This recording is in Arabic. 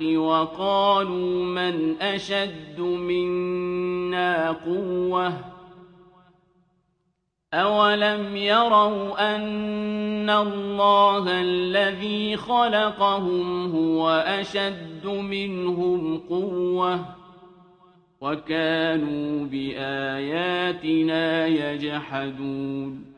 الحق وقالوا من أشد منا قوة أولم يروا أن الله الذي خلقهم هو أشد منهم قوة وكانوا بآياتنا يجحدون